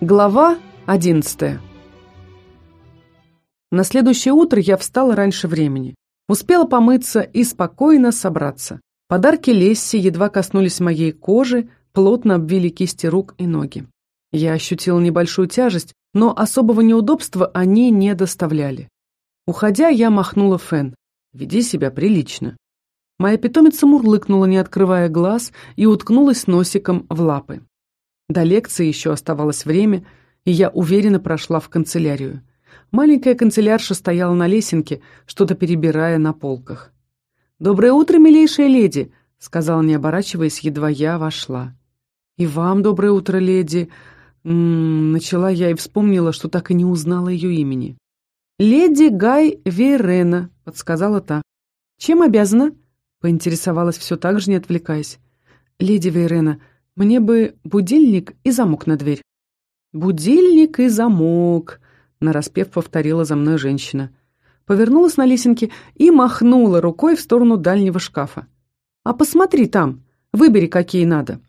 Глава одиннадцатая На следующее утро я встала раньше времени. Успела помыться и спокойно собраться. Подарки Лесси едва коснулись моей кожи, плотно обвили кисти рук и ноги. Я ощутила небольшую тяжесть, но особого неудобства они не доставляли. Уходя, я махнула Фен. «Веди себя прилично». Моя питомица мурлыкнула, не открывая глаз, и уткнулась носиком в лапы. До лекции еще оставалось время, и я уверенно прошла в канцелярию. Маленькая канцелярша стояла на лесенке, что-то перебирая на полках. «Доброе утро, милейшая леди!» — сказала, не оборачиваясь, едва я вошла. «И вам доброе утро, леди!» М -м, начала я и вспомнила, что так и не узнала ее имени. «Леди Гай Верена», — подсказала та. «Чем обязана?» — поинтересовалась все так же, не отвлекаясь. «Леди Верена, мне бы будильник и замок на дверь». «Будильник и замок», — нараспев повторила за мной женщина. Повернулась на лесенке и махнула рукой в сторону дальнего шкафа. «А посмотри там, выбери, какие надо.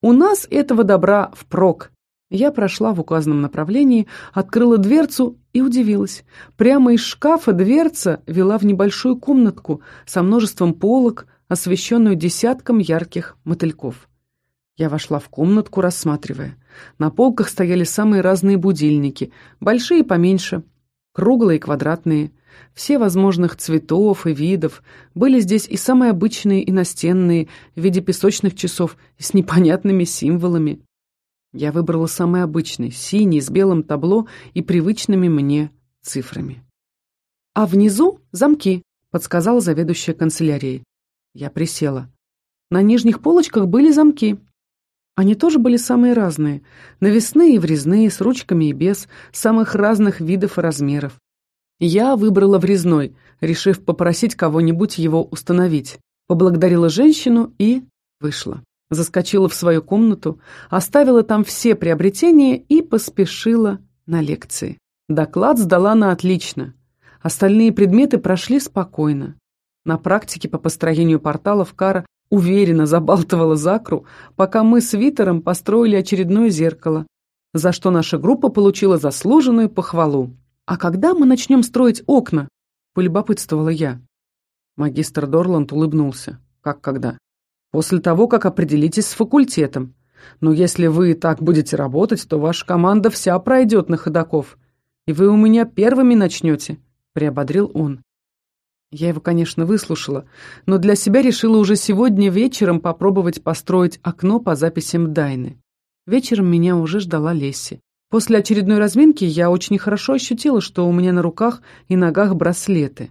У нас этого добра впрок». Я прошла в указанном направлении, открыла дверцу и удивилась. Прямо из шкафа дверца вела в небольшую комнатку со множеством полок, освещенную десятком ярких мотыльков. Я вошла в комнатку, рассматривая. На полках стояли самые разные будильники, большие и поменьше, круглые и квадратные. Все возможных цветов и видов. Были здесь и самые обычные, и настенные, в виде песочных часов, с непонятными символами. Я выбрала самый обычный, синий, с белым табло и привычными мне цифрами. «А внизу замки», — подсказала заведующая канцелярией. Я присела. На нижних полочках были замки. Они тоже были самые разные. Навесные и врезные, с ручками и без, самых разных видов и размеров. Я выбрала врезной, решив попросить кого-нибудь его установить. Поблагодарила женщину и вышла. Заскочила в свою комнату, оставила там все приобретения и поспешила на лекции. Доклад сдала на отлично. Остальные предметы прошли спокойно. На практике по построению порталов Кара уверенно забалтывала Закру, пока мы с Витером построили очередное зеркало, за что наша группа получила заслуженную похвалу. «А когда мы начнем строить окна?» – полюбопытствовала я. Магистр Дорланд улыбнулся. «Как когда?» «После того, как определитесь с факультетом. Но если вы так будете работать, то ваша команда вся пройдет на ходаков, и вы у меня первыми начнете», – приободрил он. Я его, конечно, выслушала, но для себя решила уже сегодня вечером попробовать построить окно по записям Дайны. Вечером меня уже ждала Лесси. После очередной разминки я очень хорошо ощутила, что у меня на руках и ногах браслеты.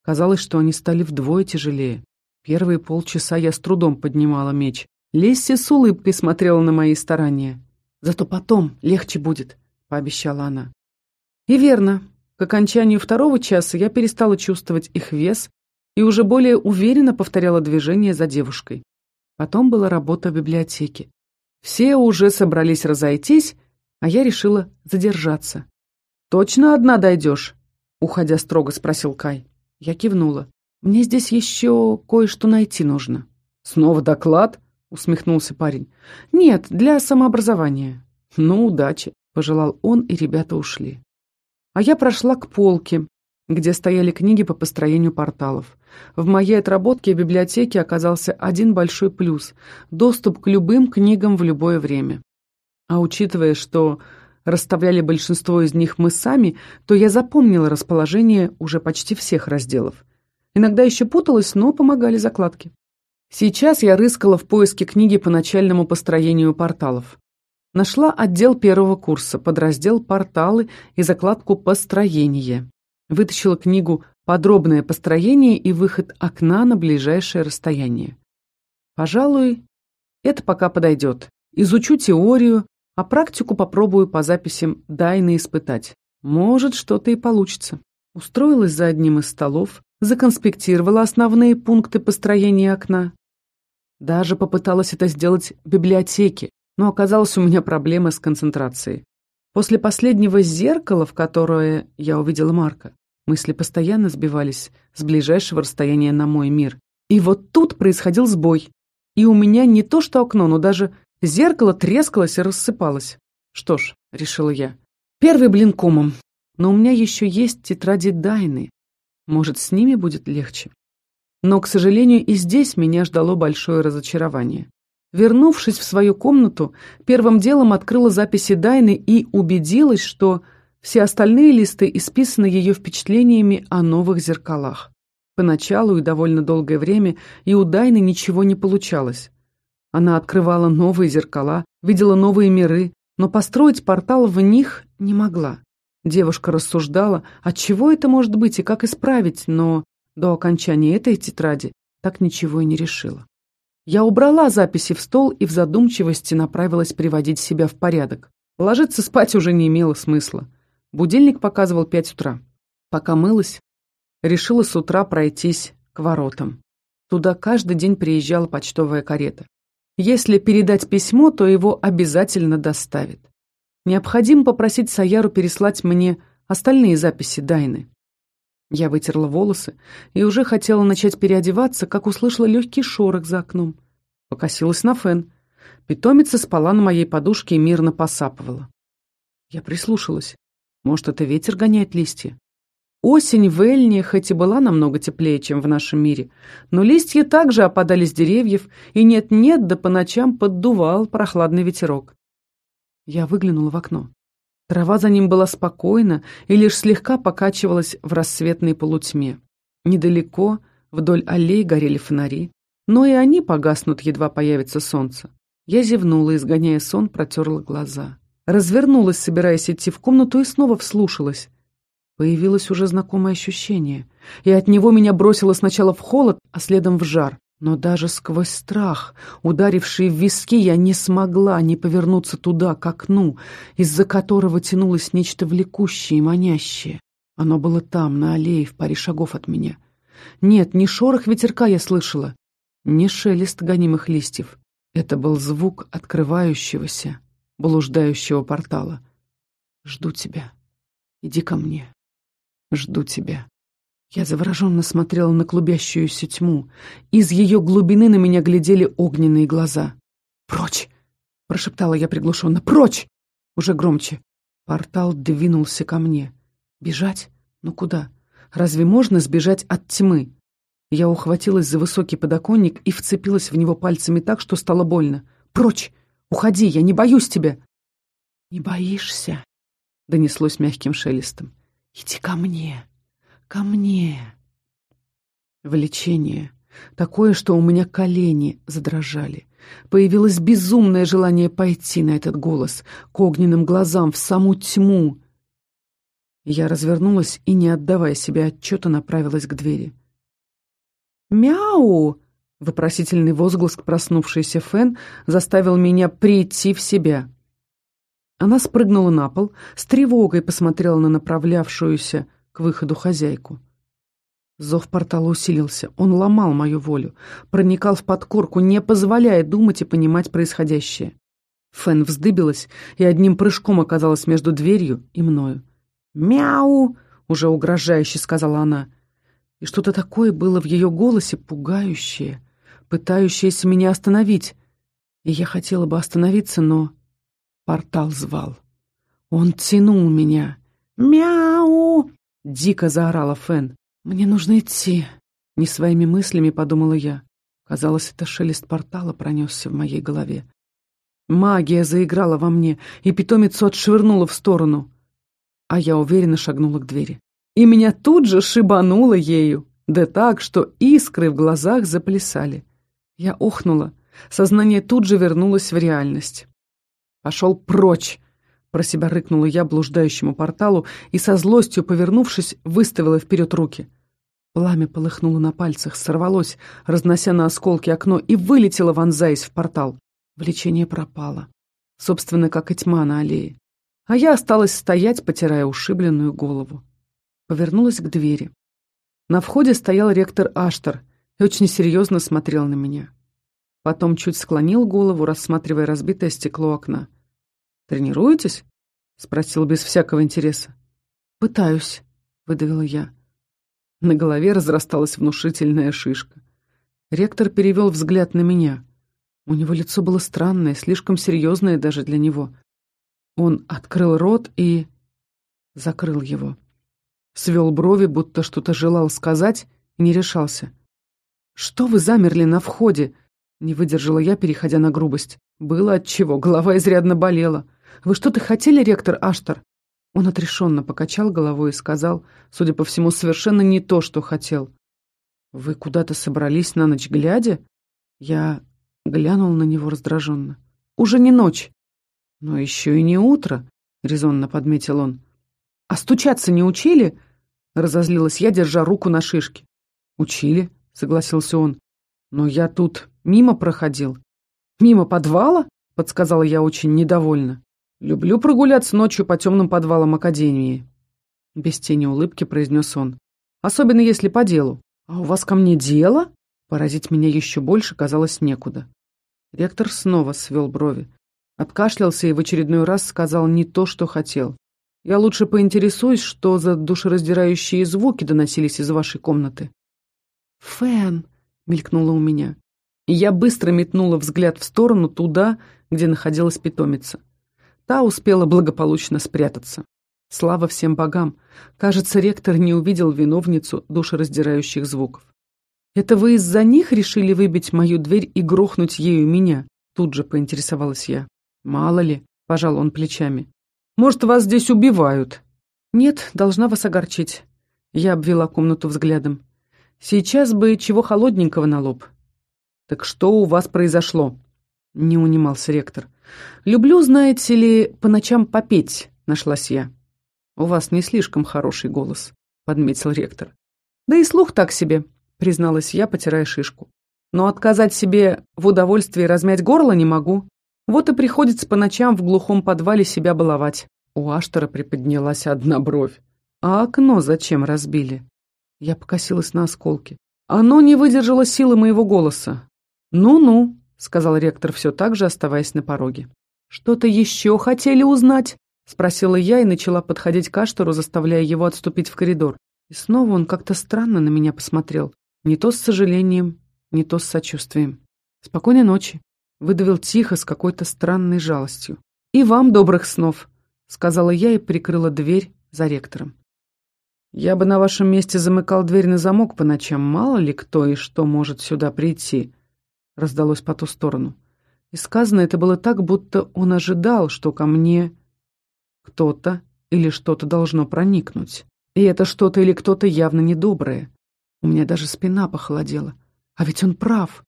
Казалось, что они стали вдвое тяжелее. Первые полчаса я с трудом поднимала меч. Лесси с улыбкой смотрела на мои старания. «Зато потом легче будет», — пообещала она. И верно, к окончанию второго часа я перестала чувствовать их вес и уже более уверенно повторяла движение за девушкой. Потом была работа в библиотеке. Все уже собрались разойтись, а я решила задержаться. «Точно одна дойдешь?» — уходя строго спросил Кай. Я кивнула. «Мне здесь еще кое-что найти нужно». «Снова доклад?» — усмехнулся парень. «Нет, для самообразования». «Ну, удачи», — пожелал он, и ребята ушли. А я прошла к полке, где стояли книги по построению порталов. В моей отработке в библиотеке оказался один большой плюс – доступ к любым книгам в любое время. А учитывая, что расставляли большинство из них мы сами, то я запомнила расположение уже почти всех разделов. Иногда еще путалась, но помогали закладки. Сейчас я рыскала в поиске книги по начальному построению порталов. Нашла отдел первого курса, подраздел «Порталы» и закладку «Построение». Вытащила книгу «Подробное построение и выход окна на ближайшее расстояние». Пожалуй, это пока подойдет. Изучу теорию, а практику попробую по записям Дайны испытать. Может, что-то и получится. Устроилась за одним из столов, законспектировала основные пункты построения окна. Даже попыталась это сделать в библиотеке, но оказалось у меня проблемы с концентрацией. После последнего зеркала, в которое я увидела Марка, мысли постоянно сбивались с ближайшего расстояния на мой мир. И вот тут происходил сбой. И у меня не то что окно, но даже зеркало трескалось и рассыпалось. Что ж, — решила я. «Первый блин комом. Но у меня еще есть тетради Дайны. Может, с ними будет легче?» Но, к сожалению, и здесь меня ждало большое разочарование. Вернувшись в свою комнату, первым делом открыла записи Дайны и убедилась, что все остальные листы исписаны ее впечатлениями о новых зеркалах. Поначалу и довольно долгое время и у Дайны ничего не получалось. Она открывала новые зеркала, видела новые миры, но построить портал в них не могла. Девушка рассуждала, от чего это может быть и как исправить, но до окончания этой тетради так ничего и не решила. Я убрала записи в стол и в задумчивости направилась приводить себя в порядок. Ложиться спать уже не имело смысла. Будильник показывал пять утра. Пока мылась, решила с утра пройтись к воротам. Туда каждый день приезжала почтовая карета. Если передать письмо, то его обязательно доставят. Необходимо попросить Саяру переслать мне остальные записи Дайны. Я вытерла волосы и уже хотела начать переодеваться, как услышала легкий шорох за окном. Покосилась на фен. Питомица спала на моей подушке и мирно посапывала. Я прислушалась. Может, это ветер гоняет листья? Осень в Эльне хоть и была намного теплее, чем в нашем мире, но листья также опадали с деревьев, и нет-нет, да по ночам поддувал прохладный ветерок. Я выглянула в окно. Трава за ним была спокойна и лишь слегка покачивалась в рассветной полутьме. Недалеко, вдоль аллей горели фонари, но и они погаснут, едва появится солнце. Я зевнула, изгоняя сон, протерла глаза. Развернулась, собираясь идти в комнату, и снова вслушалась. Появилось уже знакомое ощущение, и от него меня бросило сначала в холод, а следом в жар. Но даже сквозь страх, ударивший в виски, я не смогла не повернуться туда, к окну, из-за которого тянулось нечто влекущее и манящее. Оно было там, на аллее, в паре шагов от меня. Нет, не шорох ветерка я слышала, не шелест гонимых листьев. Это был звук открывающегося, блуждающего портала. «Жду тебя. Иди ко мне. Жду тебя». Я завороженно смотрела на клубящуюся тьму. Из ее глубины на меня глядели огненные глаза. «Прочь!» — прошептала я приглушенно. «Прочь!» Уже громче. Портал двинулся ко мне. «Бежать? Ну куда? Разве можно сбежать от тьмы?» Я ухватилась за высокий подоконник и вцепилась в него пальцами так, что стало больно. «Прочь! Уходи! Я не боюсь тебя!» «Не боишься?» — донеслось мягким шелестом. «Иди ко мне!» Ко мне. Влечение. Такое, что у меня колени задрожали. Появилось безумное желание пойти на этот голос, к огненным глазам, в саму тьму. Я развернулась и, не отдавая себе отчета, направилась к двери. «Мяу!» — вопросительный возглас проснувшийся Фен заставил меня прийти в себя. Она спрыгнула на пол, с тревогой посмотрела на направлявшуюся к выходу хозяйку. Зов портала усилился. Он ломал мою волю, проникал в подкорку, не позволяя думать и понимать происходящее. Фен вздыбилась и одним прыжком оказалась между дверью и мною. «Мяу!» — уже угрожающе сказала она. И что-то такое было в ее голосе пугающее, пытающееся меня остановить. И я хотела бы остановиться, но портал звал. Он тянул меня. «Мяу!» Дико заорала Фен. «Мне нужно идти», — не своими мыслями подумала я. Казалось, это шелест портала пронесся в моей голове. Магия заиграла во мне, и питомицу отшвырнула в сторону. А я уверенно шагнула к двери. И меня тут же шибануло ею, да так, что искры в глазах заплясали. Я охнула, сознание тут же вернулось в реальность. «Пошел прочь!» Про себя рыкнула я блуждающему порталу и со злостью, повернувшись, выставила вперед руки. Пламя полыхнуло на пальцах, сорвалось, разнося на осколки окно, и вылетело, вонзаясь в портал. Влечение пропало. Собственно, как и тьма на аллее. А я осталась стоять, потирая ушибленную голову. Повернулась к двери. На входе стоял ректор Аштар и очень серьезно смотрел на меня. Потом чуть склонил голову, рассматривая разбитое стекло окна. «Тренируетесь?» — спросил без всякого интереса. «Пытаюсь», — выдавила я. На голове разрасталась внушительная шишка. Ректор перевел взгляд на меня. У него лицо было странное, слишком серьезное даже для него. Он открыл рот и... закрыл его. Свел брови, будто что-то желал сказать, и не решался. «Что вы замерли на входе?» Не выдержала я, переходя на грубость. Было отчего, голова изрядно болела. «Вы что-то хотели, ректор Аштар?» Он отрешенно покачал головой и сказал, судя по всему, совершенно не то, что хотел. «Вы куда-то собрались на ночь глядя?» Я глянул на него раздраженно. «Уже не ночь». «Но еще и не утро», — резонно подметил он. «А стучаться не учили?» — разозлилась я, держа руку на шишке. «Учили», — согласился он. «Но я тут мимо проходил». «Мимо подвала?» — подсказала я очень недовольно. «Люблю прогуляться ночью по темным подвалам Академии», — без тени улыбки произнес он. «Особенно если по делу». «А у вас ко мне дело?» Поразить меня еще больше казалось некуда. Ректор снова свел брови. Откашлялся и в очередной раз сказал не то, что хотел. «Я лучше поинтересуюсь, что за душераздирающие звуки доносились из вашей комнаты». «Фэн!» — мелькнуло у меня. И я быстро метнула взгляд в сторону туда, где находилась питомица. Та успела благополучно спрятаться. Слава всем богам! Кажется, ректор не увидел виновницу душераздирающих звуков. «Это вы из-за них решили выбить мою дверь и грохнуть ею меня?» Тут же поинтересовалась я. «Мало ли», — пожал он плечами. «Может, вас здесь убивают?» «Нет, должна вас огорчить». Я обвела комнату взглядом. «Сейчас бы чего холодненького на лоб». «Так что у вас произошло?» Не унимался ректор. «Люблю, знаете ли, по ночам попеть», — нашлась я. «У вас не слишком хороший голос», — подметил ректор. «Да и слух так себе», — призналась я, потирая шишку. «Но отказать себе в удовольствии размять горло не могу. Вот и приходится по ночам в глухом подвале себя баловать». У Аштера приподнялась одна бровь. «А окно зачем разбили?» Я покосилась на осколки. Оно не выдержало силы моего голоса. «Ну-ну», — сказал ректор, все так же оставаясь на пороге. «Что-то еще хотели узнать?» — спросила я и начала подходить к Аштеру, заставляя его отступить в коридор. И снова он как-то странно на меня посмотрел. Не то с сожалением, не то с сочувствием. «Спокойной ночи», — выдавил тихо с какой-то странной жалостью. «И вам добрых снов», — сказала я и прикрыла дверь за ректором. «Я бы на вашем месте замыкал дверь на замок по ночам. Мало ли кто и что может сюда прийти», раздалось по ту сторону. И сказано это было так, будто он ожидал, что ко мне кто-то или что-то должно проникнуть. И это что-то или кто-то явно недоброе. У меня даже спина похолодела. А ведь он прав.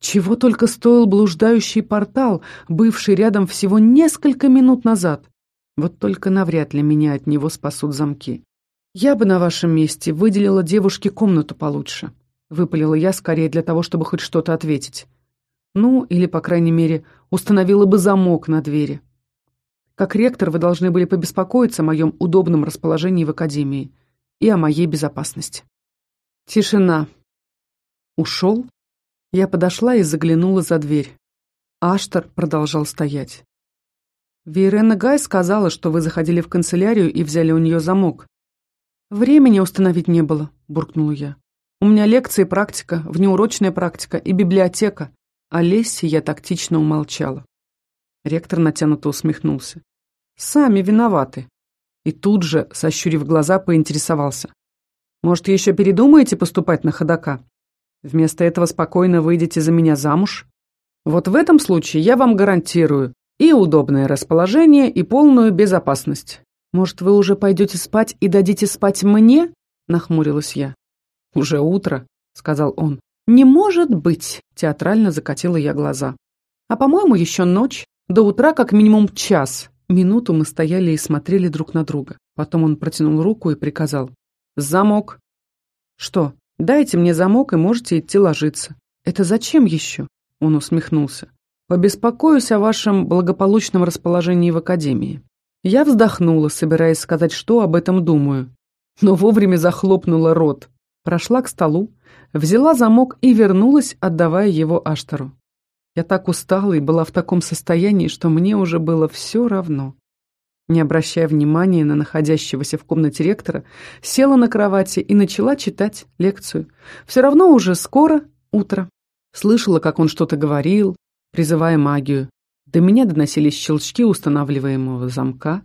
Чего только стоил блуждающий портал, бывший рядом всего несколько минут назад. Вот только навряд ли меня от него спасут замки. Я бы на вашем месте выделила девушке комнату получше. Выпалила я скорее для того, чтобы хоть что-то ответить. Ну, или, по крайней мере, установила бы замок на двери. Как ректор вы должны были побеспокоиться о моем удобном расположении в академии и о моей безопасности. Тишина. Ушел? Я подошла и заглянула за дверь. Аштар продолжал стоять. Вейрена Гай сказала, что вы заходили в канцелярию и взяли у нее замок. Времени установить не было, буркнула я. У меня лекции, практика, внеурочная практика и библиотека. О Лессе я тактично умолчала. Ректор натянуто усмехнулся. Сами виноваты. И тут же, сощурив глаза, поинтересовался. Может, еще передумаете поступать на ходока? Вместо этого спокойно выйдете за меня замуж? Вот в этом случае я вам гарантирую и удобное расположение, и полную безопасность. Может, вы уже пойдете спать и дадите спать мне? Нахмурилась я. «Уже утро», — сказал он. «Не может быть!» — театрально закатила я глаза. «А, по-моему, еще ночь. До утра как минимум час». Минуту мы стояли и смотрели друг на друга. Потом он протянул руку и приказал. «Замок». «Что? Дайте мне замок, и можете идти ложиться». «Это зачем еще?» Он усмехнулся. «Побеспокоюсь о вашем благополучном расположении в академии». Я вздохнула, собираясь сказать, что об этом думаю, но вовремя захлопнула рот. Прошла к столу, взяла замок и вернулась, отдавая его Аштеру. Я так устала и была в таком состоянии, что мне уже было все равно. Не обращая внимания на находящегося в комнате ректора, села на кровати и начала читать лекцию. Все равно уже скоро утро. Слышала, как он что-то говорил, призывая магию. До меня доносились щелчки устанавливаемого замка.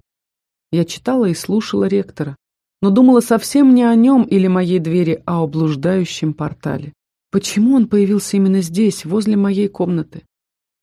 Я читала и слушала ректора, но думала совсем не о нем или моей двери, а о блуждающем портале. Почему он появился именно здесь, возле моей комнаты?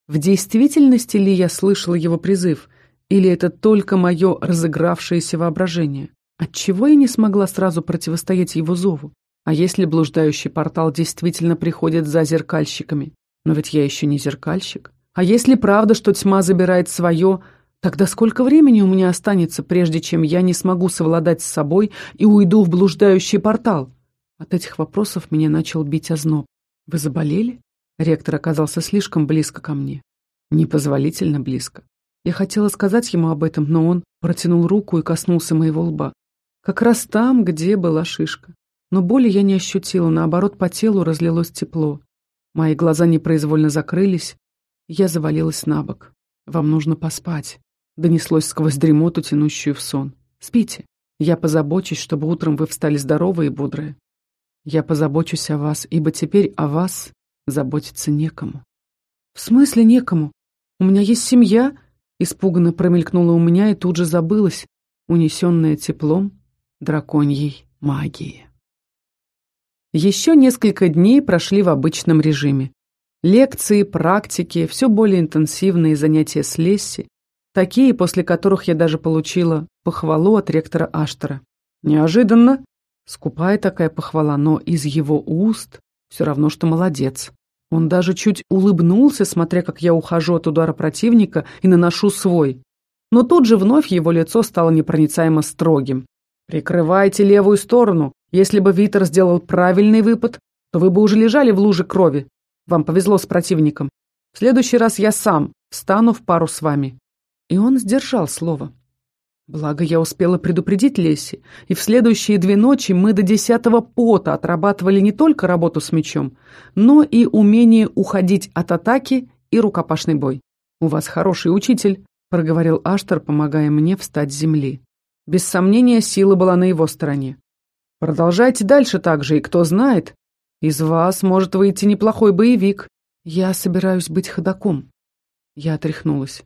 В действительности ли я слышала его призыв, или это только мое разыгравшееся воображение? Отчего я не смогла сразу противостоять его зову? А если блуждающий портал действительно приходит за зеркальщиками? Но ведь я еще не зеркальщик. А если правда, что тьма забирает свое, тогда сколько времени у меня останется, прежде чем я не смогу совладать с собой и уйду в блуждающий портал? От этих вопросов меня начал бить озноб. Вы заболели? Ректор оказался слишком близко ко мне. Непозволительно близко. Я хотела сказать ему об этом, но он протянул руку и коснулся моего лба. Как раз там, где была шишка. Но боли я не ощутила, наоборот, по телу разлилось тепло. Мои глаза непроизвольно закрылись, я завалилась на бок. «Вам нужно поспать», — донеслось сквозь дремоту, тянущую в сон. «Спите. Я позабочусь, чтобы утром вы встали здоровые и бодрые. Я позабочусь о вас, ибо теперь о вас заботиться некому». «В смысле некому? У меня есть семья?» Испуганно промелькнула у меня и тут же забылась, унесенная теплом драконьей магии. Еще несколько дней прошли в обычном режиме. Лекции, практики, все более интенсивные занятия с Лесси, такие, после которых я даже получила похвалу от ректора Аштера. Неожиданно, скупая такая похвала, но из его уст все равно, что молодец. Он даже чуть улыбнулся, смотря как я ухожу от удара противника и наношу свой. Но тут же вновь его лицо стало непроницаемо строгим. «Прикрывайте левую сторону. Если бы Витер сделал правильный выпад, то вы бы уже лежали в луже крови. Вам повезло с противником. В следующий раз я сам встану в пару с вами». И он сдержал слово. Благо, я успела предупредить Леси, и в следующие две ночи мы до десятого пота отрабатывали не только работу с мечом, но и умение уходить от атаки и рукопашный бой. «У вас хороший учитель», — проговорил Аштер, помогая мне встать с земли. Без сомнения, сила была на его стороне. «Продолжайте дальше так же, и кто знает, из вас может выйти неплохой боевик. Я собираюсь быть ходаком. Я отряхнулась.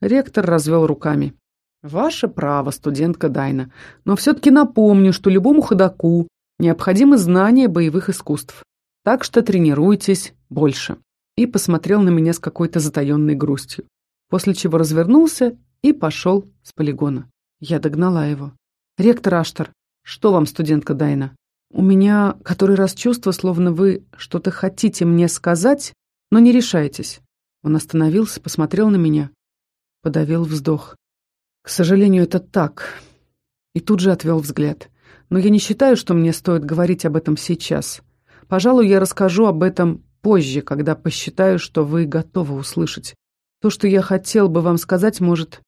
Ректор развел руками. Ваше право, студентка Дайна. Но все-таки напомню, что любому ходаку необходимы знания боевых искусств. Так что тренируйтесь больше. И посмотрел на меня с какой-то затаенной грустью. После чего развернулся и пошел с полигона. Я догнала его. «Ректор Аштар, что вам, студентка Дайна?» У меня который раз чувство, словно вы что-то хотите мне сказать, но не решаетесь. Он остановился, посмотрел на меня, подавил вздох. К сожалению, это так. И тут же отвел взгляд. Но я не считаю, что мне стоит говорить об этом сейчас. Пожалуй, я расскажу об этом позже, когда посчитаю, что вы готовы услышать. То, что я хотел бы вам сказать, может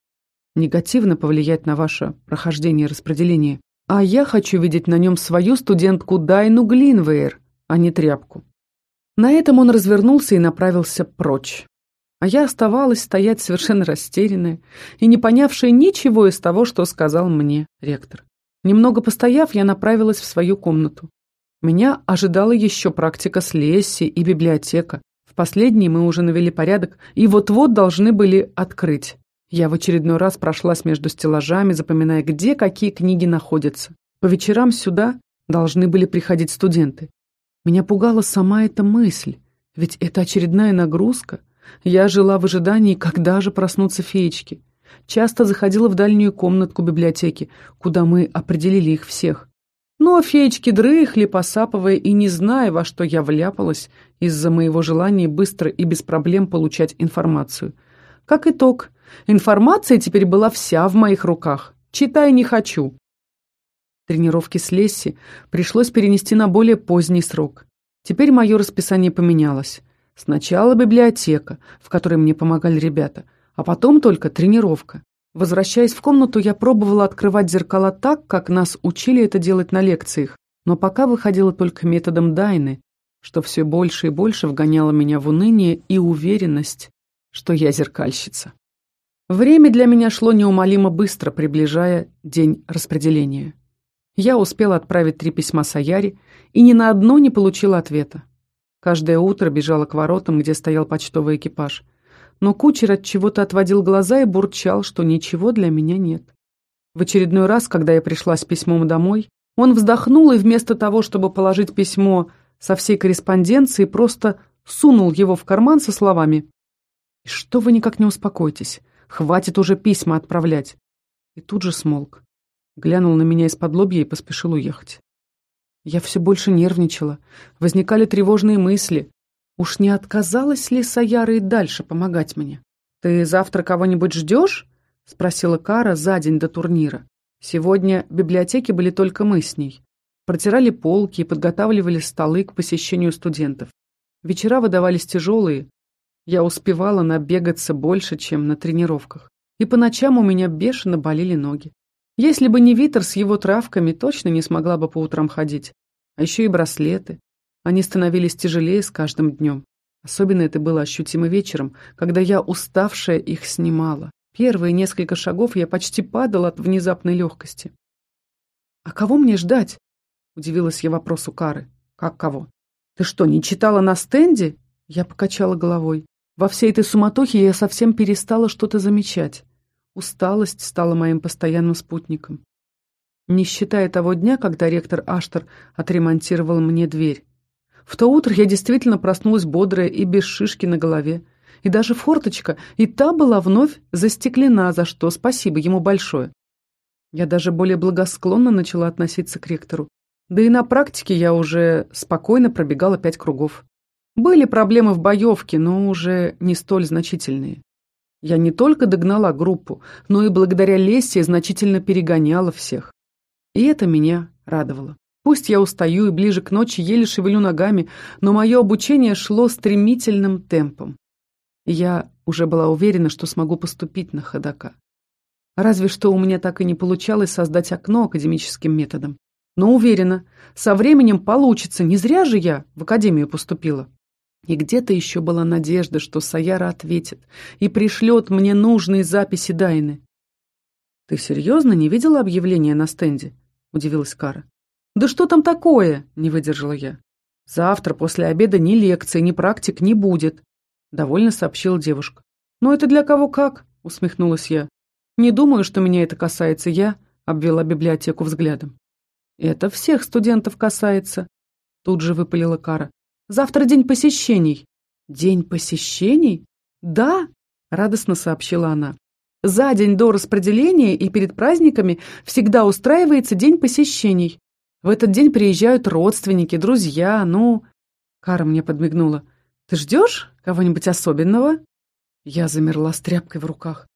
негативно повлиять на ваше прохождение распределения. А я хочу видеть на нем свою студентку Дайну Глинвейр, а не тряпку. На этом он развернулся и направился прочь. А я оставалась стоять совершенно растерянная и не понявшая ничего из того, что сказал мне ректор. Немного постояв, я направилась в свою комнату. Меня ожидала еще практика с Лесси и библиотека. В последней мы уже навели порядок и вот-вот должны были открыть. Я в очередной раз прошлась между стеллажами, запоминая, где какие книги находятся. По вечерам сюда должны были приходить студенты. Меня пугала сама эта мысль, ведь это очередная нагрузка. Я жила в ожидании, когда же проснутся феечки. Часто заходила в дальнюю комнатку библиотеки, куда мы определили их всех. Но феечки дрыхли, посапывая и не зная, во что я вляпалась из-за моего желания быстро и без проблем получать информацию. Как итог, Информация теперь была вся в моих руках. Читай не хочу. Тренировки с Лесси пришлось перенести на более поздний срок. Теперь мое расписание поменялось. Сначала библиотека, в которой мне помогали ребята, а потом только тренировка. Возвращаясь в комнату, я пробовала открывать зеркала так, как нас учили это делать на лекциях, но пока выходила только методом Дайны, что все больше и больше вгоняло меня в уныние и уверенность, что я зеркальщица. Время для меня шло неумолимо быстро, приближая день распределения. Я успела отправить три письма Саяре и ни на одно не получила ответа. Каждое утро бежала к воротам, где стоял почтовый экипаж. но кучер от чего-то отводил глаза и бурчал, что ничего для меня нет. В очередной раз, когда я пришла с письмом домой, он вздохнул и вместо того, чтобы положить письмо со всей корреспонденцией, просто сунул его в карман со словами «Что вы никак не успокойтесь? Хватит уже письма отправлять!» И тут же смолк. Глянул на меня из-под лобья и поспешил уехать. Я все больше нервничала. Возникали тревожные мысли. Уж не отказалась ли Саяра и дальше помогать мне? «Ты завтра кого-нибудь ждешь?» — спросила Кара за день до турнира. Сегодня в библиотеке были только мы с ней. Протирали полки и подготавливали столы к посещению студентов. Вечера выдавались тяжелые. Я успевала набегаться больше, чем на тренировках. И по ночам у меня бешено болели ноги. Если бы не Витер с его травками, точно не смогла бы по утрам ходить. А еще и браслеты. Они становились тяжелее с каждым днем. Особенно это было ощутимо вечером, когда я уставшая их снимала. Первые несколько шагов я почти падала от внезапной легкости. «А кого мне ждать?» — удивилась я вопросу Кары. «Как кого? Ты что, не читала на стенде?» Я покачала головой. Во всей этой суматохе я совсем перестала что-то замечать. Усталость стала моим постоянным спутником. Не считая того дня, когда ректор Аштер отремонтировал мне дверь. В то утро я действительно проснулась бодрая и без шишки на голове. И даже форточка, и та была вновь застеклена, за что спасибо ему большое. Я даже более благосклонно начала относиться к ректору. Да и на практике я уже спокойно пробегала пять кругов. Были проблемы в боевке, но уже не столь значительные. Я не только догнала группу, но и благодаря Лессе значительно перегоняла всех. И это меня радовало. Пусть я устаю и ближе к ночи еле шевелю ногами, но мое обучение шло стремительным темпом. Я уже была уверена, что смогу поступить на ходока. Разве что у меня так и не получалось создать окно академическим методом. Но уверена, со временем получится, не зря же я в академию поступила. И где-то еще была надежда, что Саяра ответит и пришлет мне нужные записи Дайны. «Ты серьезно не видела объявления на стенде?» — удивилась Кара. «Да что там такое?» — не выдержала я. «Завтра после обеда ни лекции, ни практик не будет», — довольно сообщила девушка. «Но это для кого как?» — усмехнулась я. «Не думаю, что меня это касается. Я...» — обвела библиотеку взглядом. «Это всех студентов касается», — тут же выпалила Кара. Завтра день посещений». «День посещений?» «Да», — радостно сообщила она. «За день до распределения и перед праздниками всегда устраивается день посещений. В этот день приезжают родственники, друзья, ну...» Кара мне подмигнула. «Ты ждешь кого-нибудь особенного?» Я замерла с тряпкой в руках.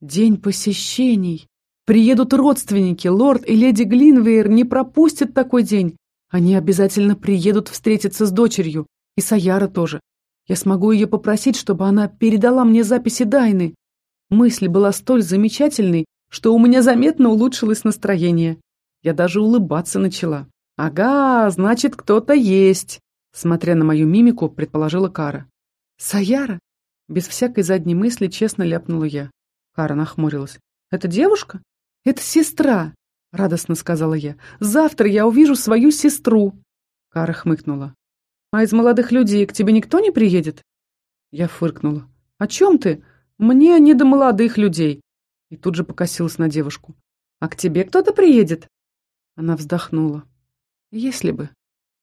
«День посещений!» Приедут родственники, лорд и леди Глинвейр не пропустят такой день. Они обязательно приедут встретиться с дочерью. И Саяра тоже. Я смогу ее попросить, чтобы она передала мне записи Дайны. Мысль была столь замечательной, что у меня заметно улучшилось настроение. Я даже улыбаться начала. «Ага, значит, кто-то есть», — смотря на мою мимику, предположила Кара. «Саяра?» Без всякой задней мысли честно ляпнула я. Кара нахмурилась. «Это девушка?» «Это сестра. — радостно сказала я. «Завтра я увижу свою сестру!» Кара хмыкнула. «А из молодых людей к тебе никто не приедет?» Я фыркнула. «О чем ты? Мне не до молодых людей!» И тут же покосилась на девушку. «А к тебе кто-то приедет?» Она вздохнула. «Если бы».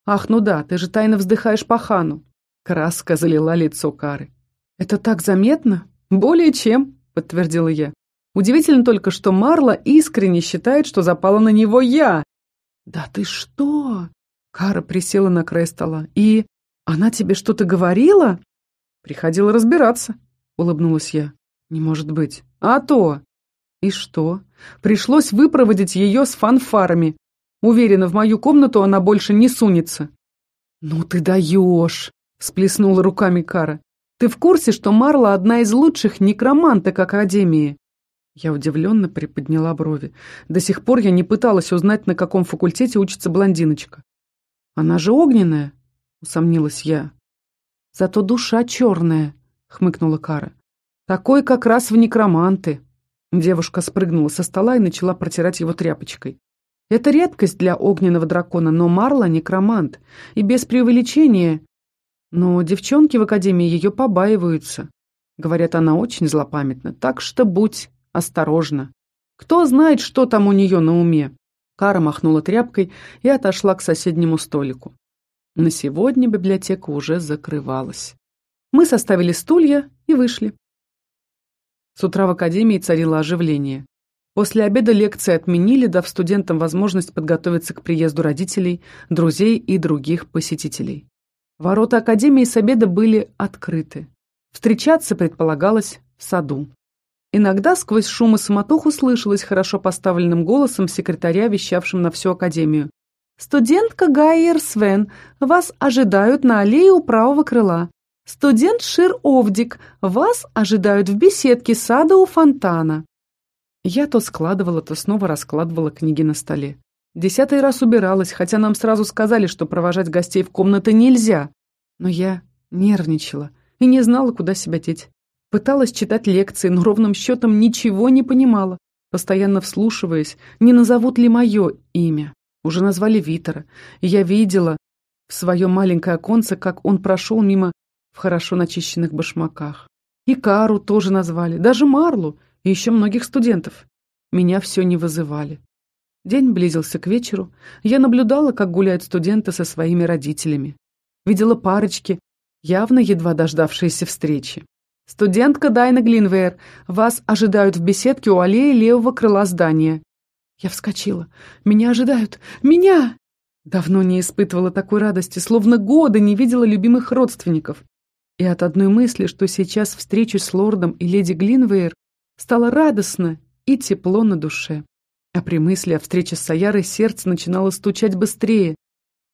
«Ах, ну да, ты же тайно вздыхаешь по хану!» Краска залила лицо Кары. «Это так заметно?» «Более чем», — подтвердила я. Удивительно только, что Марла искренне считает, что запала на него я. «Да ты что?» Кара присела на край стола. «И она тебе что-то говорила?» «Приходила разбираться», — улыбнулась я. «Не может быть. А то!» «И что?» «Пришлось выпроводить ее с фанфарами. Уверена, в мою комнату она больше не сунется». «Ну ты даешь!» — всплеснула руками Кара. «Ты в курсе, что Марла одна из лучших некроманток Академии?» Я удивленно приподняла брови. До сих пор я не пыталась узнать, на каком факультете учится блондиночка. «Она же огненная», — усомнилась я. «Зато душа черная», — хмыкнула Кара. «Такой как раз в некроманты». Девушка спрыгнула со стола и начала протирать его тряпочкой. Это редкость для огненного дракона, но Марла — некромант. И без преувеличения. Но девчонки в академии ее побаиваются. Говорят, она очень злопамятна, так что будь осторожна. Кто знает, что там у нее на уме. Кара махнула тряпкой и отошла к соседнему столику. На сегодня библиотека уже закрывалась. Мы составили стулья и вышли. С утра в академии царило оживление. После обеда лекции отменили, дав студентам возможность подготовиться к приезду родителей, друзей и других посетителей. Ворота академии с обеда были открыты. Встречаться предполагалось в саду. Иногда сквозь шум и суматоху слышалось хорошо поставленным голосом секретаря, вещавшим на всю академию. «Студентка Гайер Свен, вас ожидают на аллее у правого крыла. Студент Шир Овдик, вас ожидают в беседке сада у фонтана». Я то складывала, то снова раскладывала книги на столе. Десятый раз убиралась, хотя нам сразу сказали, что провожать гостей в комнаты нельзя. Но я нервничала и не знала, куда себя деть. Пыталась читать лекции, но ровным счетом ничего не понимала, постоянно вслушиваясь, не назовут ли мое имя. Уже назвали Витера, и я видела в свое маленькое оконце, как он прошел мимо в хорошо начищенных башмаках. И Кару тоже назвали, даже Марлу, и еще многих студентов. Меня все не вызывали. День близился к вечеру. Я наблюдала, как гуляют студенты со своими родителями. Видела парочки, явно едва дождавшиеся встречи. «Студентка Дайна Глинвейр, вас ожидают в беседке у аллеи левого крыла здания». Я вскочила. «Меня ожидают! Меня!» Давно не испытывала такой радости, словно годы не видела любимых родственников. И от одной мысли, что сейчас встречусь с лордом и леди Глинвейр, стало радостно и тепло на душе. А при мысли о встрече с Саярой сердце начинало стучать быстрее.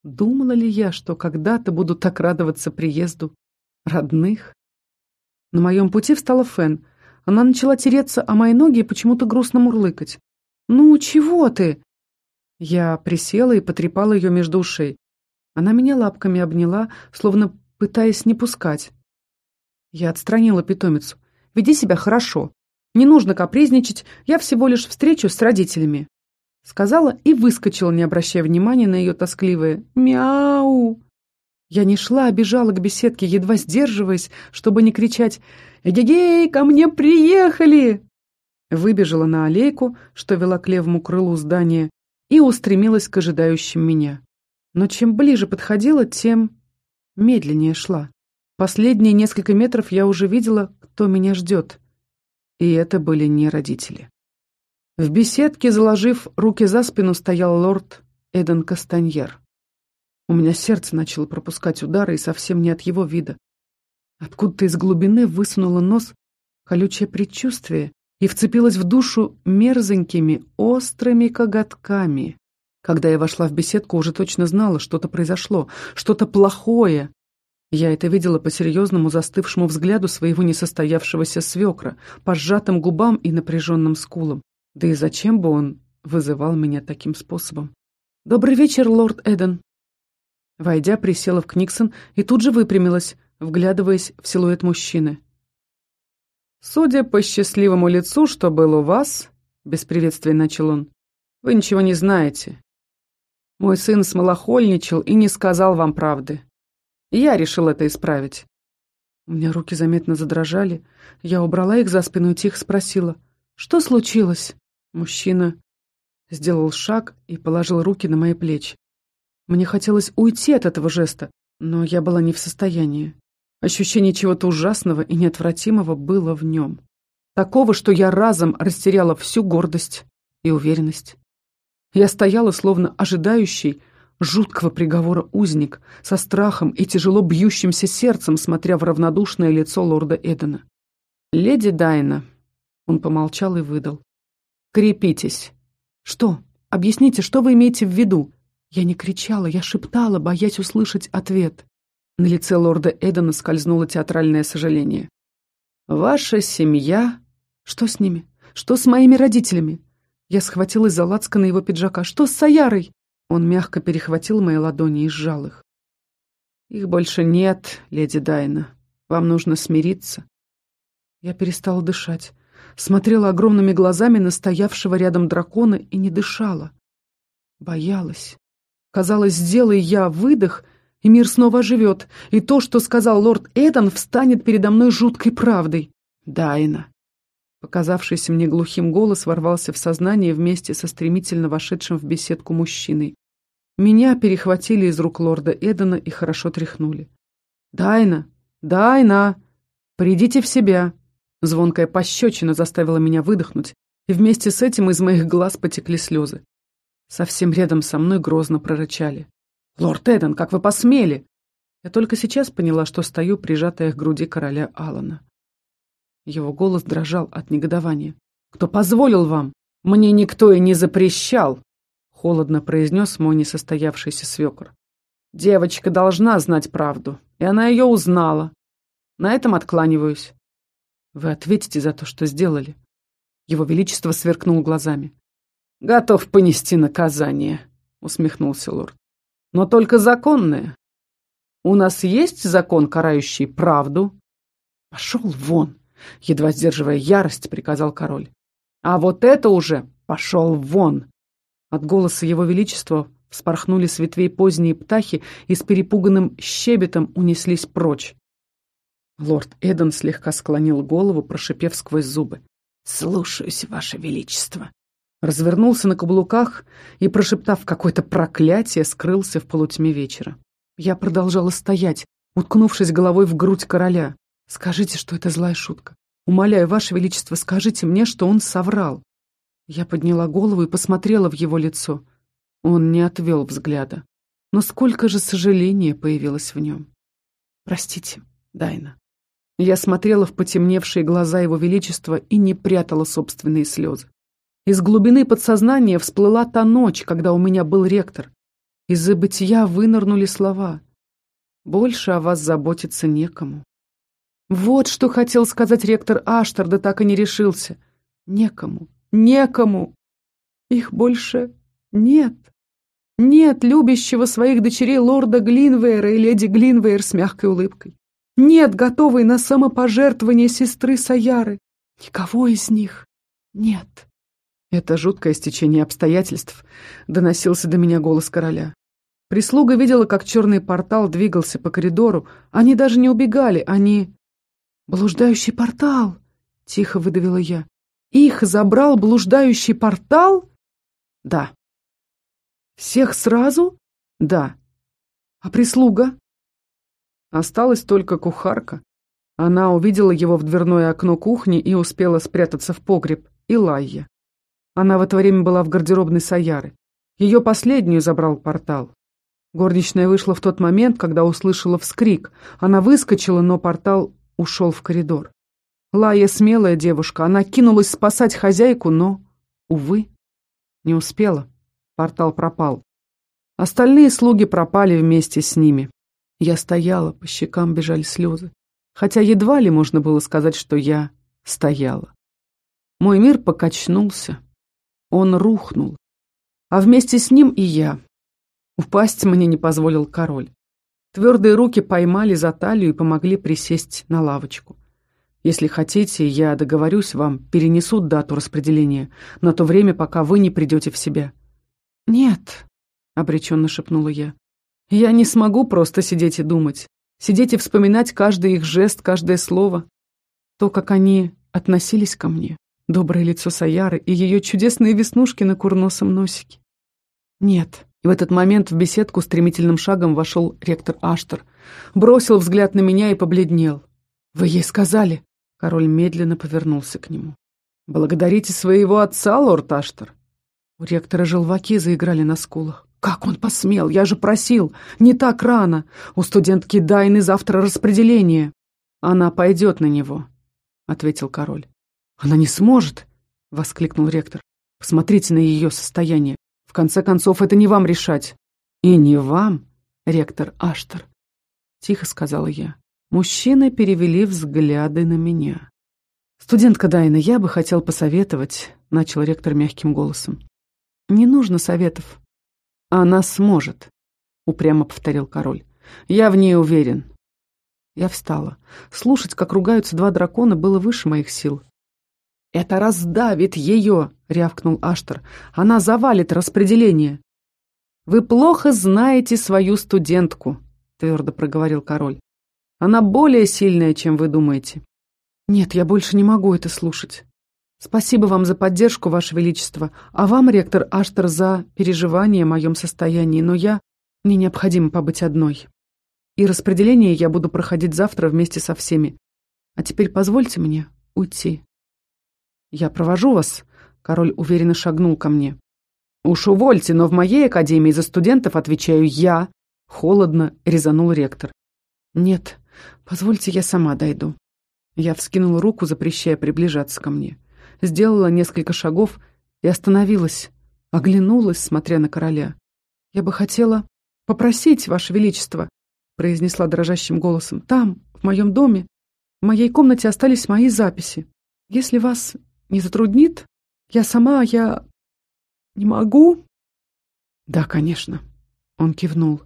Думала ли я, что когда-то буду так радоваться приезду родных? На моем пути встала Фен. Она начала тереться о мои ноги и почему-то грустно мурлыкать. «Ну, чего ты?» Я присела и потрепала ее между ушей. Она меня лапками обняла, словно пытаясь не пускать. Я отстранила питомицу. «Веди себя хорошо. Не нужно капризничать, я всего лишь встречусь с родителями. Сказала и выскочила, не обращая внимания на ее тоскливое «Мяу!». Я не шла, а бежала к беседке, едва сдерживаясь, чтобы не кричать «Эгегей, ко мне приехали!». Выбежала на аллейку, что вела к левому крылу здания, и устремилась к ожидающим меня. Но чем ближе подходила, тем медленнее шла. Последние несколько метров я уже видела, кто меня ждет. И это были не родители. В беседке, заложив руки за спину, стоял лорд Эден Кастаньер. У меня сердце начало пропускать удары, и совсем не от его вида. Откуда-то из глубины высунуло нос колючее предчувствие и вцепилось в душу мерзенькими, острыми коготками. Когда я вошла в беседку, уже точно знала, что-то произошло, что-то плохое. Я это видела по серьезному застывшему взгляду своего несостоявшегося свекра, по сжатым губам и напряженным скулам. Да и зачем бы он вызывал меня таким способом? «Добрый вечер, лорд Эден!» Войдя, присела в Книксон и тут же выпрямилась, вглядываясь в силуэт мужчины. «Судя по счастливому лицу, что был у вас, — без приветствия начал он, — вы ничего не знаете. Мой сын смолохольничал и не сказал вам правды. Я решил это исправить». У меня руки заметно задрожали. Я убрала их за спину и тихо спросила, «Что случилось?» Мужчина сделал шаг и положил руки на мои плечи. Мне хотелось уйти от этого жеста, но я была не в состоянии. Ощущение чего-то ужасного и неотвратимого было в нем. Такого, что я разом растеряла всю гордость и уверенность. Я стояла, словно ожидающий жуткого приговора узник, со страхом и тяжело бьющимся сердцем, смотря в равнодушное лицо лорда Эдена. «Леди Дайна», — он помолчал и выдал, «Крепитесь». «Что? Объясните, что вы имеете в виду?» Я не кричала, я шептала, боясь услышать ответ. На лице лорда Эдена скользнуло театральное сожаление. «Ваша семья...» «Что с ними? Что с моими родителями?» Я схватилась за лацкана его пиджака. «Что с Саярой?» Он мягко перехватил мои ладони и сжал их. «Их больше нет, леди Дайна. Вам нужно смириться». Я перестала дышать смотрела огромными глазами на стоявшего рядом дракона и не дышала. Боялась. Казалось, сделай я выдох, и мир снова оживет, и то, что сказал лорд Эден, встанет передо мной жуткой правдой. Дайна. Показавшийся мне глухим голос ворвался в сознание вместе со стремительно вошедшим в беседку мужчиной. Меня перехватили из рук лорда Эдена и хорошо тряхнули. «Дайна! Дайна! Придите в себя!» Звонкая пощечина заставила меня выдохнуть, и вместе с этим из моих глаз потекли слезы. Совсем рядом со мной грозно прорычали. «Лорд Эден, как вы посмели!» Я только сейчас поняла, что стою, прижатая к груди короля Алана. Его голос дрожал от негодования. «Кто позволил вам? Мне никто и не запрещал!» Холодно произнес мой несостоявшийся свекор. «Девочка должна знать правду, и она ее узнала. На этом откланиваюсь. Вы ответите за то, что сделали». Его Величество сверкнул глазами. «Готов понести наказание», — усмехнулся лорд. «Но только законное. У нас есть закон, карающий правду?» «Пошел вон!» — едва сдерживая ярость, приказал король. «А вот это уже пошел вон!» От голоса его величества вспорхнули с ветвей поздние птахи и с перепуганным щебетом унеслись прочь. Лорд Эден слегка склонил голову, прошипев сквозь зубы. «Слушаюсь, Ваше Величество!» Развернулся на каблуках и, прошептав какое-то проклятие, скрылся в полутьме вечера. Я продолжала стоять, уткнувшись головой в грудь короля. «Скажите, что это злая шутка. Умоляю, Ваше Величество, скажите мне, что он соврал». Я подняла голову и посмотрела в его лицо. Он не отвел взгляда. Но сколько же сожаления появилось в нем. «Простите, Дайна». Я смотрела в потемневшие глаза его величества и не прятала собственные слезы. Из глубины подсознания всплыла та ночь, когда у меня был ректор. Из забытия вынырнули слова. «Больше о вас заботиться некому». Вот что хотел сказать ректор Аштар, да так и не решился. Некому, некому. Их больше нет. Нет любящего своих дочерей лорда Глинвейра и леди Глинвейр с мягкой улыбкой. Нет, готовой на самопожертвование сестры Саяры. Никого из них нет. Это жуткое стечение обстоятельств, доносился до меня голос короля. Прислуга видела, как черный портал двигался по коридору. Они даже не убегали, они... «Блуждающий портал!» — тихо выдавила я. «Их забрал блуждающий портал?» «Да». «Всех сразу?» «Да». «А прислуга?» Осталась только кухарка. Она увидела его в дверное окно кухни и успела спрятаться в погреб. И Лайя. Она в это время была в гардеробной Саяры. Ее последнюю забрал портал. Горничная вышла в тот момент, когда услышала вскрик. Она выскочила, но портал ушел в коридор. Лая смелая девушка, она кинулась спасать хозяйку, но, увы, не успела. Портал пропал. Остальные слуги пропали вместе с ними. Я стояла, по щекам бежали слезы. Хотя едва ли можно было сказать, что я стояла. Мой мир покачнулся. Он рухнул. А вместе с ним и я. Упасть мне не позволил король. Твердые руки поймали за талию и помогли присесть на лавочку. Если хотите, я договорюсь вам, перенесут дату распределения на то время, пока вы не придете в себя. Нет, обреченно шепнула я. Я не смогу просто сидеть и думать, сидеть и вспоминать каждый их жест, каждое слово. То, как они относились ко мне, доброе лицо Саяры и ее чудесные веснушки на курносом носике. Нет. И в этот момент в беседку стремительным шагом вошел ректор Аштер, бросил взгляд на меня и побледнел. «Вы ей сказали?» Король медленно повернулся к нему. «Благодарите своего отца, лорд Аштер». У ректора желваки заиграли на скулах. «Как он посмел? Я же просил! Не так рано! У студентки Дайны завтра распределение!» «Она пойдет на него», — ответил король. «Она не сможет!» — воскликнул ректор. «Посмотрите на ее состояние. В конце концов, это не вам решать». «И не вам, ректор Аштер», — тихо сказала я. Мужчины перевели взгляды на меня. «Студентка Дайна, я бы хотел посоветовать», — начал ректор мягким голосом. «Не нужно советов. «Она сможет», — упрямо повторил король. «Я в ней уверен». Я встала. Слушать, как ругаются два дракона, было выше моих сил. «Это раздавит ее!» — рявкнул Аштер. «Она завалит распределение!» «Вы плохо знаете свою студентку», — твердо проговорил король. «Она более сильная, чем вы думаете. Нет, я больше не могу это слушать. Спасибо вам за поддержку, Ваше Величество, а вам, ректор Аштер, за переживание о моем состоянии, но я... Мне необходимо побыть одной. И распределение я буду проходить завтра вместе со всеми. А теперь позвольте мне уйти. Я провожу вас, король уверенно шагнул ко мне. Уж увольте, но в моей академии за студентов отвечаю я. Холодно резанул ректор. Нет, позвольте, я сама дойду. Я вскинула руку, запрещая приближаться ко мне сделала несколько шагов и остановилась, оглянулась, смотря на короля. «Я бы хотела попросить, Ваше Величество», произнесла дрожащим голосом, «там, в моем доме, в моей комнате остались мои записи. Если вас не затруднит, я сама, я не могу?» «Да, конечно», — он кивнул.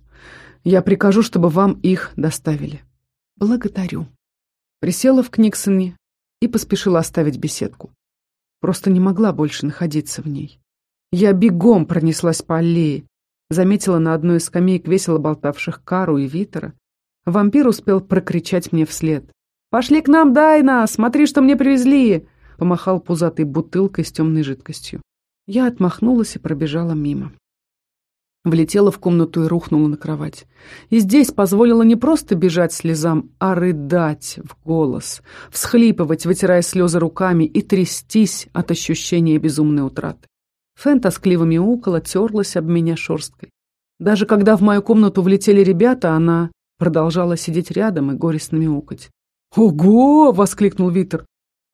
«Я прикажу, чтобы вам их доставили». «Благодарю». Присела в Книксоне и поспешила оставить беседку. Просто не могла больше находиться в ней. Я бегом пронеслась по аллее, заметила на одной из скамеек весело болтавших Кару и Витера. Вампир успел прокричать мне вслед. «Пошли к нам, Дайна! Смотри, что мне привезли!» Помахал пузатой бутылкой с темной жидкостью. Я отмахнулась и пробежала мимо. Влетела в комнату и рухнула на кровать. И здесь позволила не просто бежать слезам, а рыдать в голос, всхлипывать, вытирая слезы руками и трястись от ощущения безумной утраты. Фэн тоскливо мяукала, терлась об меня шерсткой. Даже когда в мою комнату влетели ребята, она продолжала сидеть рядом и горестно мяукать. «Ого!» — воскликнул Витер.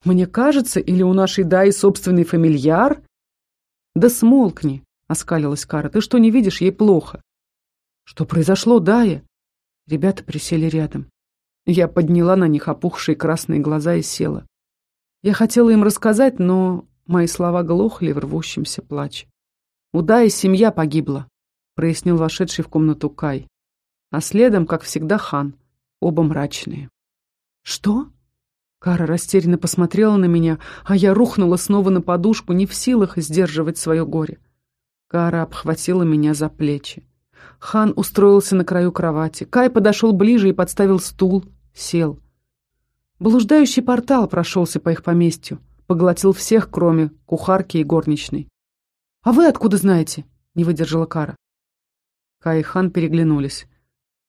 «Мне кажется, или у нашей Даи собственный фамильяр?» «Да смолкни!» — оскалилась Кара. «Ты что, не видишь? Ей плохо». «Что произошло, Дая?» Ребята присели рядом. Я подняла на них опухшие красные глаза и села. Я хотела им рассказать, но мои слова глохли в рвущемся плаче. «У Даи семья погибла», — прояснил вошедший в комнату Кай. А следом, как всегда, хан. Оба мрачные. «Что?» Кара растерянно посмотрела на меня, а я рухнула снова на подушку, не в силах сдерживать свое горе. Кара обхватила меня за плечи. Хан устроился на краю кровати. Кай подошел ближе и подставил стул, сел. Блуждающий портал прошелся по их поместью, поглотил всех, кроме кухарки и горничной. «А вы откуда знаете?» — не выдержала Кара. Кай и Хан переглянулись.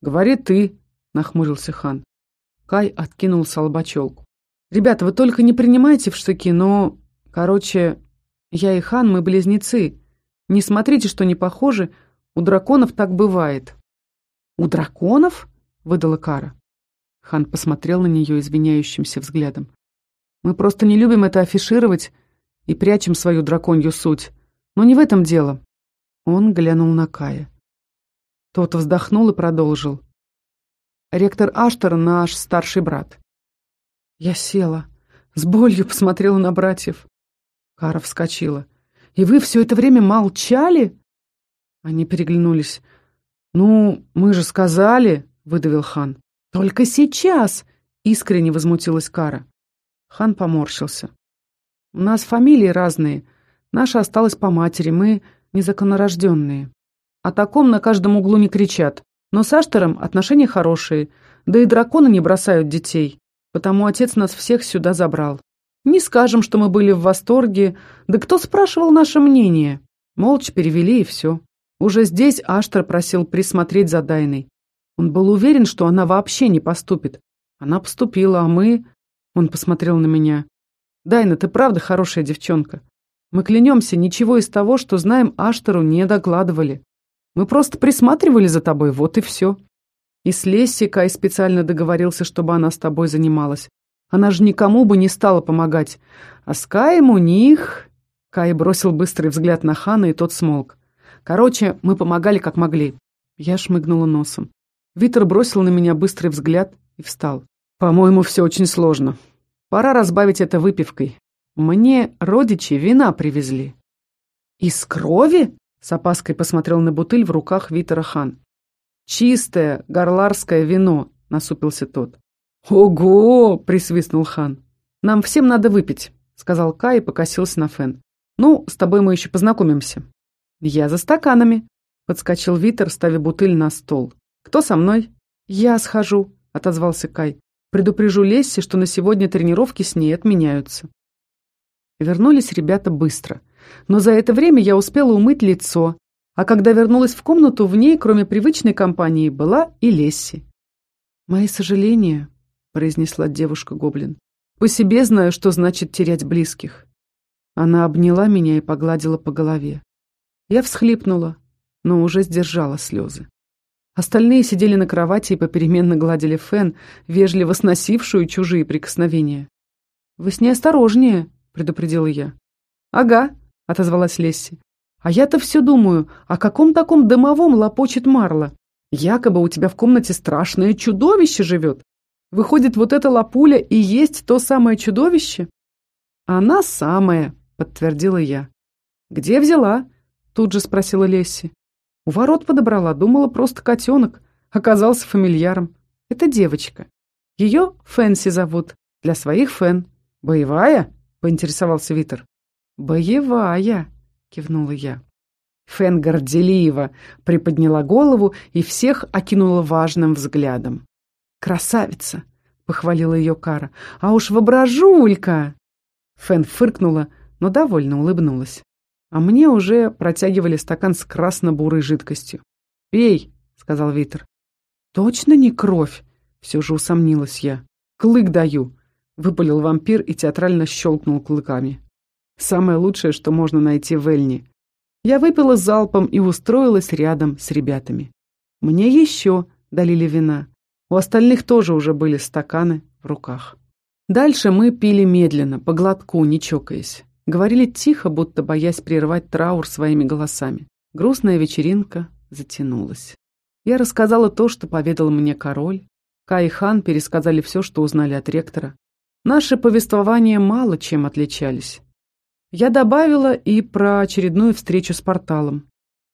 «Говори ты», — нахмурился Хан. Кай откинул с лба челку. «Ребята, вы только не принимайте в штыки, но... Короче, я и Хан, мы близнецы. Не смотрите, что не похожи, у драконов так бывает». «У драконов?» — выдала Кара. Хан посмотрел на нее извиняющимся взглядом. «Мы просто не любим это афишировать и прячем свою драконью суть. Но не в этом дело». Он глянул на Кая. Тот вздохнул и продолжил. «Ректор Аштер — наш старший брат». Я села, с болью посмотрела на братьев. Кара вскочила. «И вы все это время молчали?» Они переглянулись. «Ну, мы же сказали», — выдавил хан. «Только сейчас!» — искренне возмутилась Кара. Хан поморщился. «У нас фамилии разные. Наша осталась по матери, мы незаконнорожденные. О таком на каждом углу не кричат. Но с Аштером отношения хорошие, да и драконы не бросают детей, потому отец нас всех сюда забрал. Не скажем, что мы были в восторге, да кто спрашивал наше мнение? Молча перевели и все. Уже здесь Аштер просил присмотреть за Дайной. Он был уверен, что она вообще не поступит. Она поступила, а мы... Он посмотрел на меня. «Дайна, ты правда хорошая девчонка. Мы клянемся, ничего из того, что знаем Аштеру, не докладывали. Мы просто присматривали за тобой, вот и все. И с Лесси Кай специально договорился, чтобы она с тобой занималась. Она же никому бы не стала помогать. А с Каем у них...» Кай бросил быстрый взгляд на Хана, и тот смолк. «Короче, мы помогали, как могли». Я шмыгнула носом. Витер бросил на меня быстрый взгляд и встал. «По-моему, все очень сложно. Пора разбавить это выпивкой. Мне родичи вина привезли». «Из крови?» — с опаской посмотрел на бутыль в руках Витера Хан. «Чистое горларское вино», — насупился тот. «Ого!» — присвистнул хан. «Нам всем надо выпить», — сказал Кай и покосился на Фен. «Ну, с тобой мы еще познакомимся». «Я за стаканами», — подскочил Витер, ставя бутыль на стол. «Кто со мной?» «Я схожу», — отозвался Кай. Предупрежу Лесси, что на сегодня тренировки с ней отменяются. Вернулись ребята быстро. Но за это время я успела умыть лицо, а когда вернулась в комнату, в ней, кроме привычной компании, была и Лесси. «Мои сожаления», — произнесла девушка-гоблин. «По себе знаю, что значит терять близких». Она обняла меня и погладила по голове. Я всхлипнула, но уже сдержала слезы. Остальные сидели на кровати и попеременно гладили Фен, вежливо сносившую чужие прикосновения. «Вы с ней осторожнее», — предупредила я. «Ага», — отозвалась Лесси. «А я-то все думаю, о каком таком дымовом лопочет Марла? Якобы у тебя в комнате страшное чудовище живет. Выходит, вот эта лапуля и есть то самое чудовище?» «Она самая», — подтвердила я. «Где взяла?» — тут же спросила Лесси. У ворот подобрала, думала, просто котенок. Оказался фамильяром. Это девочка. Ее Фэнси зовут. Для своих Фэн. Боевая? Поинтересовался Витер. Боевая, кивнула я. Фэн горделиво приподняла голову и всех окинула важным взглядом. «Красавица!» — похвалила ее Кара. «А уж воображулька!» Фэн фыркнула, но довольно улыбнулась а мне уже протягивали стакан с красно-бурой жидкостью. «Пей», — сказал Витер. «Точно не кровь?» — все же усомнилась я. «Клык даю», — выпалил вампир и театрально щелкнул клыками. «Самое лучшее, что можно найти в Эльне». Я выпила залпом и устроилась рядом с ребятами. Мне еще долили вина. У остальных тоже уже были стаканы в руках. Дальше мы пили медленно, по глотку, не чокаясь. Говорили тихо, будто боясь прервать траур своими голосами. Грустная вечеринка затянулась. Я рассказала то, что поведал мне король. Кай и Хан пересказали все, что узнали от ректора. Наши повествования мало чем отличались. Я добавила и про очередную встречу с порталом.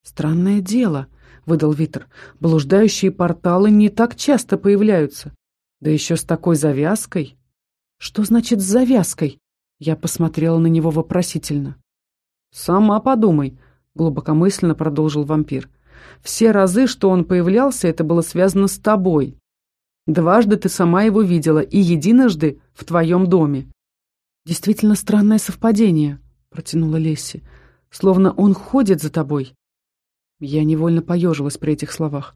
«Странное дело», — выдал Витер. «Блуждающие порталы не так часто появляются. Да еще с такой завязкой». «Что значит с завязкой?» Я посмотрела на него вопросительно. «Сама подумай», — глубокомысленно продолжил вампир. «Все разы, что он появлялся, это было связано с тобой. Дважды ты сама его видела, и единожды в твоем доме». «Действительно странное совпадение», — протянула Лесси. «Словно он ходит за тобой». Я невольно поежилась при этих словах.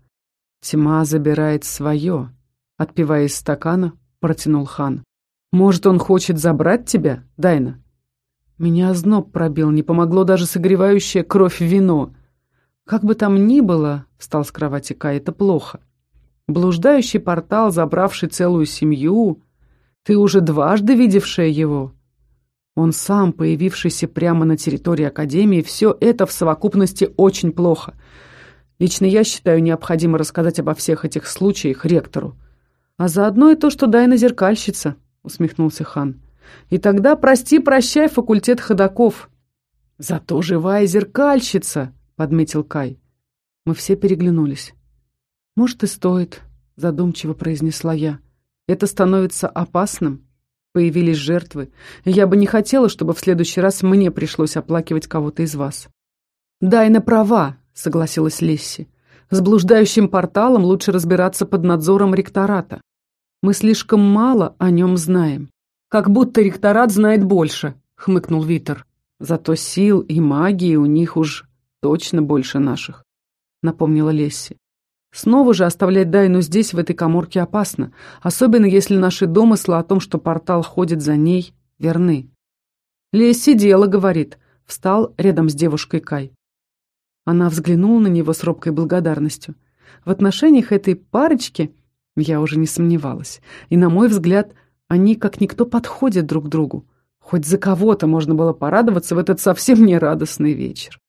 «Тьма забирает свое», — отпивая из стакана, протянул хан. Может, он хочет забрать тебя, Дайна?» Меня озноб пробил, не помогло даже согревающее кровь вино. Как бы там ни было, встал с кровати Кай, это плохо. Блуждающий портал, забравший целую семью, ты уже дважды видевшая его. Он сам, появившийся прямо на территории Академии, все это в совокупности очень плохо. Лично я считаю необходимо рассказать обо всех этих случаях ректору. А заодно и то, что Дайна зеркальщица усмехнулся хан. «И тогда прости-прощай, факультет ходаков». «Зато живая зеркальщица», — подметил Кай. Мы все переглянулись. «Может, и стоит», — задумчиво произнесла я. «Это становится опасным. Появились жертвы, я бы не хотела, чтобы в следующий раз мне пришлось оплакивать кого-то из вас». «Дайна права», — согласилась Лесси. «С блуждающим порталом лучше разбираться под надзором ректората. Мы слишком мало о нем знаем. Как будто ректорат знает больше, хмыкнул Витер. Зато сил и магии у них уж точно больше наших, напомнила Лесси. Снова же оставлять Дайну здесь, в этой коморке, опасно, особенно если наши домыслы о том, что портал ходит за ней, верны. Лесси дело, говорит, встал рядом с девушкой Кай. Она взглянула на него с робкой благодарностью. В отношениях этой парочки я уже не сомневалась. И, на мой взгляд, они как никто подходят друг другу. Хоть за кого-то можно было порадоваться в этот совсем нерадостный вечер.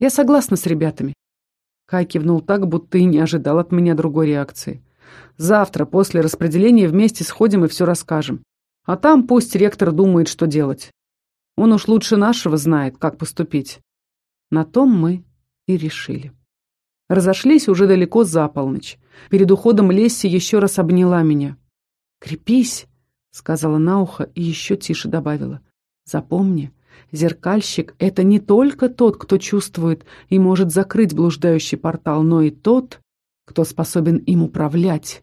Я согласна с ребятами. Кай кивнул так, будто и не ожидал от меня другой реакции. Завтра, после распределения, вместе сходим и все расскажем. А там пусть ректор думает, что делать. Он уж лучше нашего знает, как поступить. На том мы и решили. Разошлись уже далеко за полночь. Перед уходом Лесси еще раз обняла меня. «Крепись», — сказала на ухо и еще тише добавила. «Запомни, зеркальщик — это не только тот, кто чувствует и может закрыть блуждающий портал, но и тот, кто способен им управлять.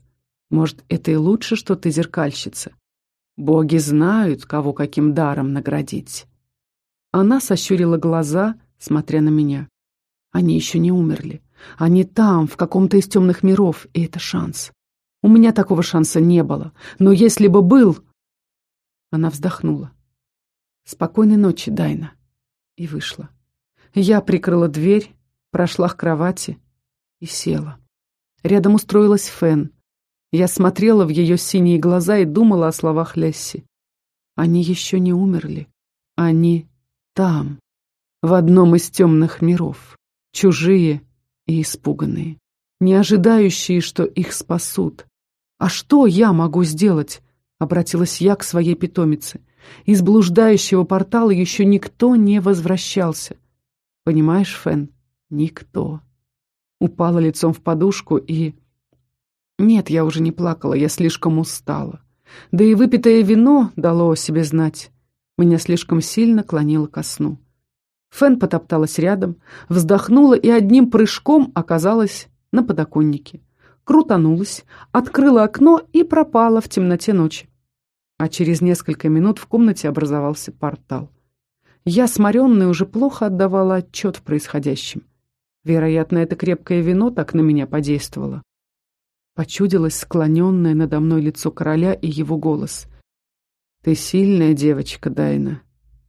Может, это и лучше, что ты зеркальщица. Боги знают, кого каким даром наградить. Она сощурила глаза, смотря на меня. Они еще не умерли. Они там, в каком-то из темных миров, и это шанс. У меня такого шанса не было. Но если бы был... Она вздохнула. «Спокойной ночи, Дайна». И вышла. Я прикрыла дверь, прошла к кровати и села. Рядом устроилась Фен. Я смотрела в ее синие глаза и думала о словах Лесси. Они еще не умерли. Они там, в одном из темных миров. Чужие и испуганные. Не ожидающие, что их спасут. «А что я могу сделать?» — обратилась я к своей питомице. Из блуждающего портала еще никто не возвращался. Понимаешь, Фен, никто. Упала лицом в подушку и... Нет, я уже не плакала, я слишком устала. Да и выпитое вино дало о себе знать. Меня слишком сильно клонило ко сну. Фен потопталась рядом, вздохнула и одним прыжком оказалась на подоконнике. Крутанулась, открыла окно и пропала в темноте ночи а через несколько минут в комнате образовался портал. Я, сморенная, уже плохо отдавала отчет в происходящем. Вероятно, это крепкое вино так на меня подействовало. Почудилось склоненное надо мной лицо короля и его голос. «Ты сильная девочка, Дайна.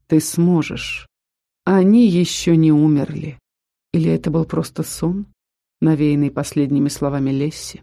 Ты сможешь. Они еще не умерли». Или это был просто сон, навеянный последними словами Лесси?